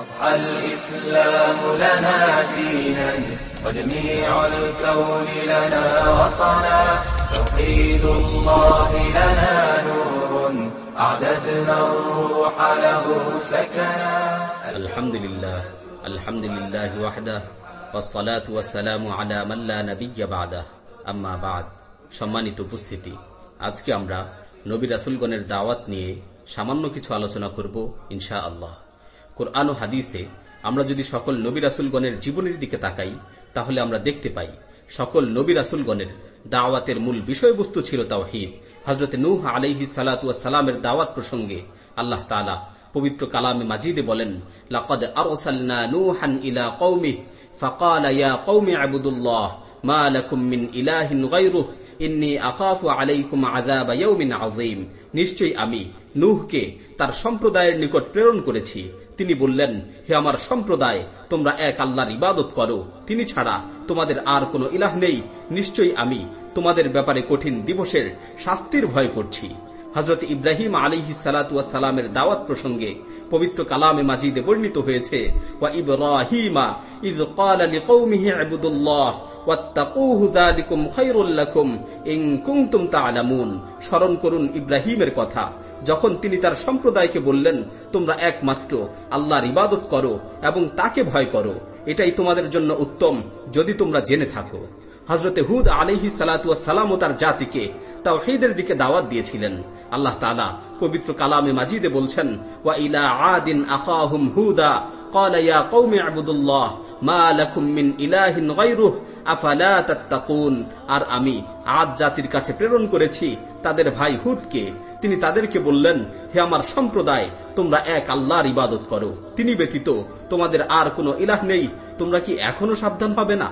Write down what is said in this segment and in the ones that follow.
أضحى الإسلام لنا دينا وجميع الكون لنا وطنا توحيد الله لنا نور أعددنا الروح له سكنا الحمد لله الحمد لله وحده والصلاة والسلام على من لا نبي بعده أما بعد সম্মানিত উপস্থিতি আজকে আমরা নবী রাসুলগণের দাওয়াত নিয়ে সামান্য কিছু আলোচনা করব ইনশা আল্লাহ কোরআন ও হাদিসে আমরা যদি সকল নবী রাসুলগণের জীবনের দিকে তাকাই, তাহলে আমরা দেখতে পাই, সকল নবী রাসুলগণের দাওয়াতের মূল বিষয়বস্তু ছিল তাওহিদ। হজরত নূহ আলহি সালামের দাওয়াত প্রসঙ্গে আল্লাহ তালা পবিত্র কালামে মাজিদে বলেন, লাকাদ আরসালনা নূহান ইলা কওমিহি, ফাকালা ইয়া কওমি আবুদুল্লাহ। মা ইন্নী আলাইকুম নিশ্চয়ই আমি নূহকে তার সম্প্রদায়ের নিকট প্রেরণ করেছি। তিনি বললেন, হে আমার সম্প্রদায়, তোমরা এক আল্লাহর ইবাদত করো। তিনি ছাড়া তোমাদের আর কোনো ইলাহ নেই। নিশ্চয়ই আমি তোমাদের ব্যাপারে কঠিন দিবসের শাস্তির ভয় করছি। হজরত ইব্রাহিম আলিহি সালামের দাওয়াত প্রসঙ্গে পবিত্র কালামে মাজিদে বর্ণিত হয়েছে, ওয়া স্মরণ করুন ইব্রাহিমের কথা। যখন তিনি তার সম্প্রদায়কে বললেন, তোমরা একমাত্র, আল্লাহর ইবাদত করো এবং তাকে ভয় করো। এটাই তোমাদের জন্য উত্তম, যদি তোমরা জেনে থাকো। হজরতে হুদ আলিহি সালাম ও তার জাতিকে তাওহীদের দিকে দাওয়াত দিয়েছিলেন আল্লাহ তালা পবিত্র কালামে মাজিদে বলছেন ওয়া ইলা আদিন আখাহুম হুদা قال يا قوم اعبدوا الله ما لكم من إله غيره أفلا تتقون আর আমি আদ জাতির কাছে প্রেরণ করেছি তাদের ভাই হুদকে তিনি তাদেরকে বললেন হে আমার সম্প্রদায় তোমরা এক আল্লাহর ইবাদত করো তিনি ব্যতীত তোমাদের আর কোনো ইলাহ নেই তোমরা কি এখনো সাবধান পাবে না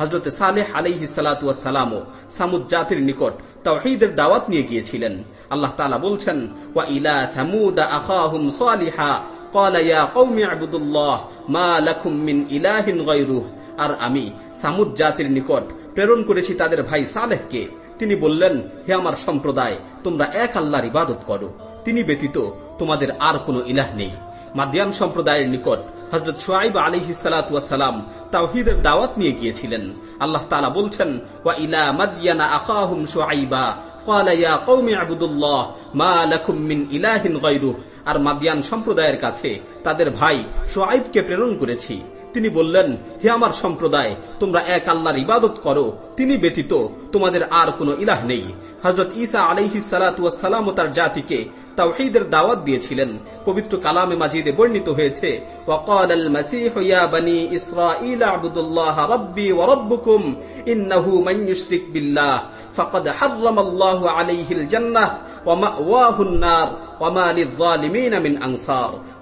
হজরত সালেহ আলাইহি সালামও সামুদ জাতির নিকট তাওহীদের দাওয়াত নিয়ে গিয়েছিলেন আল্লাহ তাআলা বলছেন ওয়া ইলা সামুদা আখাহুম সালিহা قال يا قوم اعبدوا الله ما لكم من إله غيره আর আমি সামুদ জাতির নিকট প্রেরণ করেছি তাদের ভাই সালেহকে তিনি বললেন হে আমার সম্প্রদায় তোমরা এক আল্লাহর ইবাদত করো তিনি ব্যতীত তোমাদের আর কোনো ইলাহ নেই মাদিয়ান সম্প্রদায়ের নিকট হজরত সোয়াইব আলী সালাতাম তাহিদের দাওয়াত নিয়ে গিয়েছিলেন। আল্লাহ তালা বলছেন, ওয়া ইলা মাদিয়ানা আর মাদিয়ান সম্প্রদায়ের কাছে তাদের ভাই সোয়াইবকে প্রেরণ করেছি। তিনি বললেন হে আমার সম্প্রদায় তোমরা এক আল্লাহর ইবাদত করো তিনি ব্যতীত তোমাদের আর কোনো ইলাহ নেই হজরত ঈসা আলহি সালাম ও তার জাতিকে তাওহীদের দাওয়াত দিয়েছিলেন পবিত্র কালামে মাজিদে বর্ণিত হয়েছে وقال المسيح يا بني إسرائيل اعبدوا الله ربي وربكم إنه من يشرك بالله فقد حرم الله عليه الجنة ومأواه النار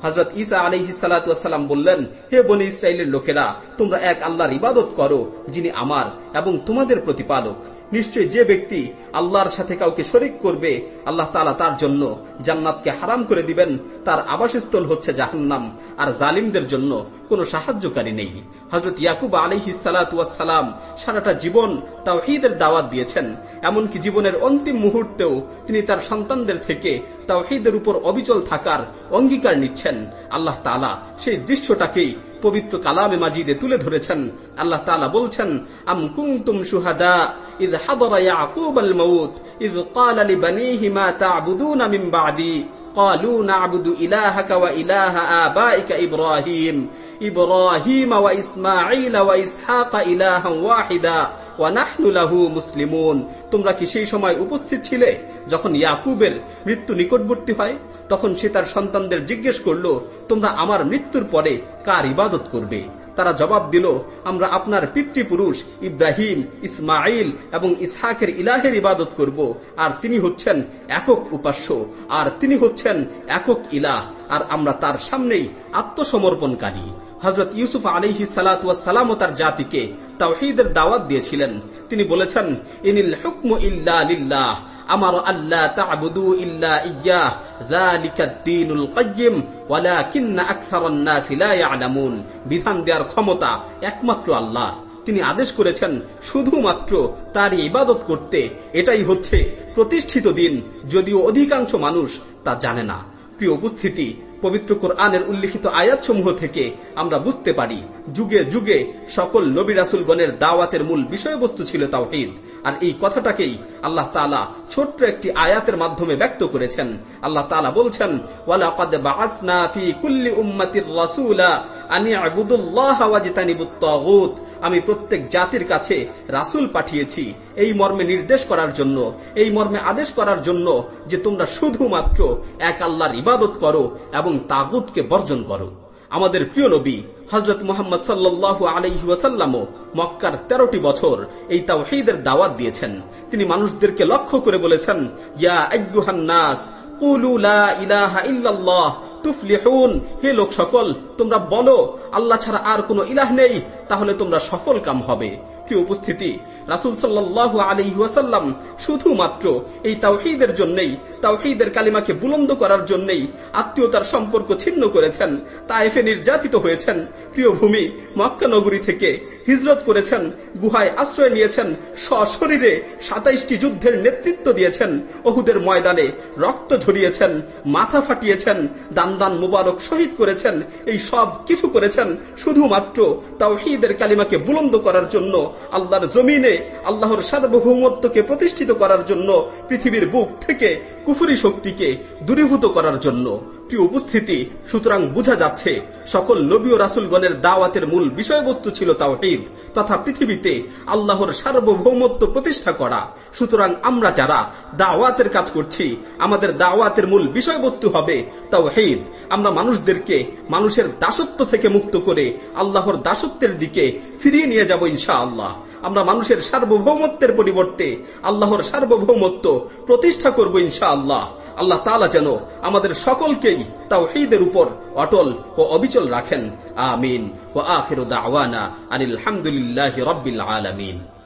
হজরত ইসা আলহি সালাম বললেন, হে বনি ইসরায়েলের লোকেরা, তোমরা এক আল্লাহর ইবাদত করো, যিনি আমার এবং তোমাদের প্রতিপালক। নিশ্চয় যে ব্যক্তি আল্লাহর সাথে কাউকে শরিক করবে, আল্লাহ তালা তার জন্য জান্নাতকে হারাম করে দিবেন, তার আবাসস্থল হচ্ছে জাহান্নাম। আর জালিমদের জন্য কোনো সাহায্যকারী নেই। হজরত ইয়াকুব আলহি সালাম সারাটা জীবন তাওহিদের দাওয়াত দিয়েছেন। এমনকি জীবনের অন্তিম মুহূর্তেও তিনি তার সন্তানদের থেকে তাও তাওহিদের উপর অবিচল থাকার অঙ্গীকার নিচ্ছেন। আল্লাহ তালা সেই দৃশ্যটাকেই পবিত্র কালামে মাজিদে তুলে ধরেছেন। আল্লাহ তালা বলছেন, আম কুনতুম শুহাদা ইয হাদারা ইয়াকুব আল মাউত ইয ক্বালা লিবানিহি মা তা'বুদুনা মিন বাদি। ক্বালু না'বুদু ইলাহাকা ওয়া ইলাহা আবাইকা ইব্রাহিম। ইব্রাহিম ওয়া ইসমাঈল ওয়া ইসহাকা ইলাহান ওয়াহিদা। ওয়ানাহনুলাহু মুসলিমুন। তোমরা কি সেই সময় উপস্থিত ছিলে যখন ইয়াকুবের মৃত্যু নিকটবর্তী হয়? তখন সে তার সন্তানদের জিজ্ঞেস করল, তোমরা আমার মৃত্যুর পরে কার ইবাদত করবে? তারা জবাব দিল, আমরা আপনার পিতৃপুরুষ ইব্রাহিম ইসমাইল এবং ইসহাকের ইলাহের ইবাদত করব। আর তিনি হচ্ছেন একক উপাস্য। আর তিনি হচ্ছেন একক ইলাহ। আর আমরা তার সামনেই আত্মসমর্পণকারী। হজরত ইউসুফ আলিহি সালাম তার জাতিকে তাওহিদের দাওয়াত দিয়েছিলেন। তিনি বলেছেন, ইনিল হুকম ইল্লা আমার আল্লাহ তা'বুদু ইল্লা ইয়ালামুন। বিধান দেওয়ার ক্ষমতা একমাত্র আল্লাহ তিনি আদেশ করেছেন, শুধুমাত্র তার ইবাদত করতে, এটাই হচ্ছে প্রতিষ্ঠিত দিন, যদিও অধিকাংশ মানুষ তা জানে না। প্রিয় উপস্থিতি পবিত্র কোরআনের উল্লিখিত আয়াতসমূহ থেকে আমরা বুঝতে পারি, যুগে যুগে সকল নবী রাসুলগণের দাওয়াতের মূল বিষয়বস্তু ছিল তাওহিদ। আর এই কথাটাকেই আল্লাহ তালা ছোট্ট একটি আয়াতের মাধ্যমে ব্যক্ত করেছেন। আল্লাহ তালা বলছেন আমি প্রত্যেক জাতির কাছে রাসূল পাঠিয়েছি এই মর্মে নির্দেশ করার জন্য, এই মর্মে আদেশ করার জন্য যে তোমরা শুধুমাত্র এক আল্লাহর ইবাদত করো এবং তাগুতকে বর্জন করো। আমাদের প্রিয় নবী হজরত মোহাম্মদ সাল্লাল্লাহু আলাইহি মক্কার তেরোটি বছর এই তাওহীদের দাওয়াত দিয়েছেন। তিনি মানুষদেরকে লক্ষ্য করে বলেছেন, ইয়া আইয়ুহান নাস, কুলু লা ইলাহা ইল্লাল্লাহ, তুফলিহুন, হে লোক সকল তোমরা বলো, আল্লাহ ছাড়া আর কোনো ইলাহ নেই, তাহলে তোমরা সফল কাম হবে। প্রিয় উপস্থিতি রাসুল সাল্লাহ আলহিহাসাল্লাম শুধুমাত্র এই তাওহিদের জন্যই, তাওহিদের কালিমাকে বুলন্দ করার জন্যই আত্মীয়তার সম্পর্ক ছিন্ন করেছেন তাইফে নির্যাতিত হয়েছেন, প্রিয় ভূমি, মক্কা নগরী থেকে হিজরত করেছেন, গুহায় আশ্রয় নিয়েছেন, সশরীরে সাতাইশটি যুদ্ধের নেতৃত্ব দিয়েছেন অহুদের ময়দানে রক্ত ঝরিয়েছেন, মাথা ফাটিয়েছেন দান দান মুবারক শহীদ করেছেন, এই সব কিছু করেছেন শুধুমাত্র তাওহিদের কালিমাকে বুলন্দ করার জন্য আল্লাহর জমিনে, আল্লাহর সার্বভৌমত্বকে প্রতিষ্ঠিত করার জন্য, পৃথিবীর বুক থেকে কুফুরি শক্তিকে দূরীভূত করার জন্য। প্রিয় উপস্থিতি, সুতরাং বোঝা যাচ্ছে সকল নবী ও রাসুলগণের দাওয়াতের মূল বিষয়বস্তু ছিল তাওহিদ, তথা পৃথিবীতে আল্লাহর সার্বভৌমত্ব প্রতিষ্ঠা করা। সুতরাং আমরা যারা দাওয়াতের কাজ করছি, আমাদের দাওয়াতের মূল বিষয়বস্তু হবে তাও তাওহিদ। আমরা মানুষদেরকে মানুষের দাসত্ব থেকে মুক্ত করে আল্লাহর দাসত্বের দিকে ফিরিয়ে নিয়ে যাব ইনশা আল্লাহ আমরা মানুষের সার্বভৌমত্বের পরিবর্তে আল্লাহর সার্বভৌমত্ব প্রতিষ্ঠা করব ইনশা আল্লাহ আল্লাহ তালা যেন আমাদের সকলকেই তাও তাওহীদের উপর অটল ও অবিচল রাখেন। আমিন। ও আখির দাওয়ানা আনিল হামদুলিল্লাহ রব্বিল আলামিন।